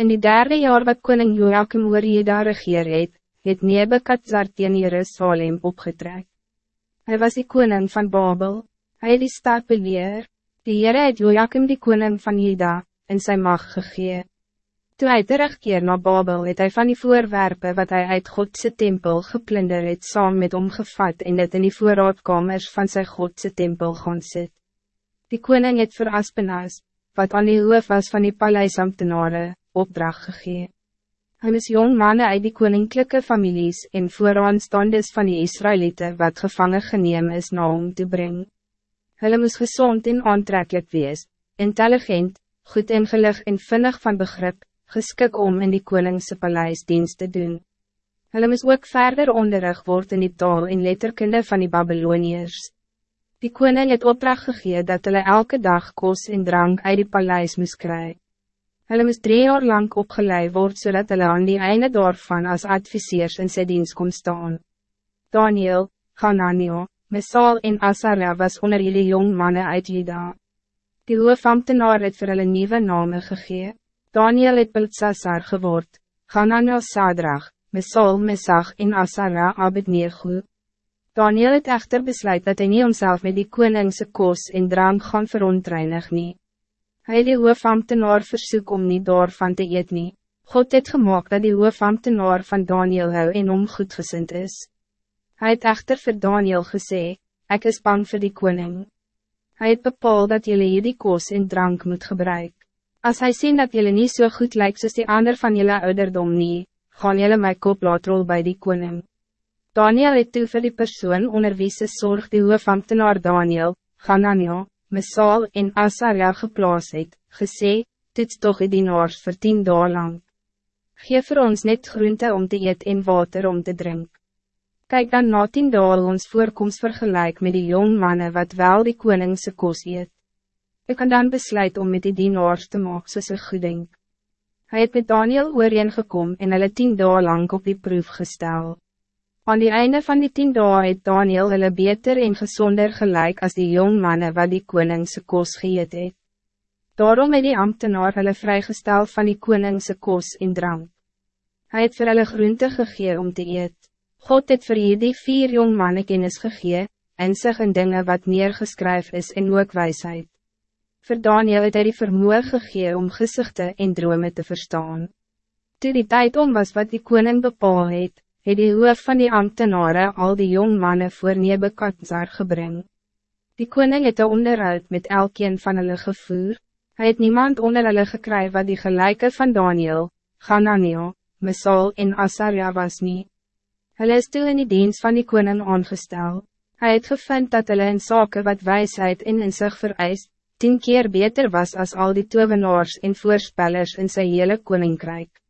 In die derde jaar wat koning Joachim oor Jeda regeer het, het Nebekadzar teen Jerusalem opgetrek. Hij was die koning van Babel, hij het die stad beleer, die Heere het Joachim die koning van Jeda, in zijn macht gegee. Toe hy terugkeer na Babel het hy van die voorwerpen wat hij uit Godse tempel geplunder het saam met omgevat en het in die voorraadkamers van zijn Godse tempel gaan sit. Die koning het vir Aspenas, wat aan die hoof was van die paleisamtenare, opdracht gegee. Hij is jong mannen uit die koninklijke families en vooraanstandes van die Israëlieten wat gevangen geneem is na om te brengen. Hulle moes gezond en aantrekkelijk wees, intelligent, goed ingelig en vinnig van begrip, geskik om in die koningse paleis dienst te doen. Hulle moes ook verder onderrig word in die taal en letterkunde van die Babyloniërs. Die koning het opdracht gegee dat hulle elke dag kos en drank uit die paleis moes krijgen. Hulle moes drie jaar lang opgeleid word zodat hulle aan die einde daarvan als adviseurs in sy dienst kon staan. Daniel, Hananiel, Mesal en Asara was onder jullie jong mannen uit Juda. Die hoofambtenaar het vir hulle nieuwe name gegee. Daniel het Beltsassar geword, Hananiel Sadrach, Mesal Mesach en Asara Abednego. Daniel het echter besluit dat hij niet homself met die koningse koos en drank gaan verontreinig nie. Hij het die hoofambtenaar versoek om niet daarvan te eet nie. God het gemaakt dat die hoofambtenaar van Daniel hou en om goedgesind is. Hij het echter voor Daniel gesê, ik is bang voor die koning. Hij het bepaald dat jullie hier die koos en drank moet gebruiken. Als hij ziet dat jullie niet zo goed lijkt soos die ander van jullie ouderdom nie, gaan jullie my kop laat rol by die koning. Daniel het toe vir die persoon onder wie se zorg die hoofambtenaar Daniel, Ganania, Mesal en Asaria geplaas het, gesê, toets toch die dienaars vir tien dagen lang. Geef vir ons net groente om te eet en water om te drinken. Kijk dan na tien dagen ons voorkomst vergelijk met die jong mannen wat wel die koningse kos eet. Ik kan dan besluit om met die dienaars te maak soos ek goed denk. Hy het met Daniel ooreengekom en hulle tien dagen lang op die proef gesteld. Aan die einde van die tien dagen het Daniel hulle beter en gezonder gelijk als die jong mannen wat die koningse kos geëet het. Daarom het die ambtenaar hulle vrygestel van die koningse kos en drank. Hij het vir hulle groente gegee om te eet. God het vir die vier jong mannen kennis gegee, en sig in dinge wat neergeskryf is en ook wijsheid. Voor Daniel het hy die vermoe gegee om gezichten en drome te verstaan. Toe die tijd om was wat die koning bepaal het, het die hoof van die ambtenaren al die jong mannen voor Nebekadzar gebring. Die koning het een onderhoud met elkeen van hulle gevoer, hy het niemand onder hulle gekry wat die gelijke van Daniel, Gananiel, Mesal en Asaria was nie. Hulle is toe in die dienst van die koning aangestel. Hij het gevind dat hulle in zaken wat wijsheid en in zich vereist, tien keer beter was als al die tovenaars en voorspellers in zijn hele koninkrijk.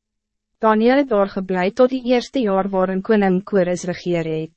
Daniel het daar geblei tot die eerste jaar waarin koning Kores regeer het.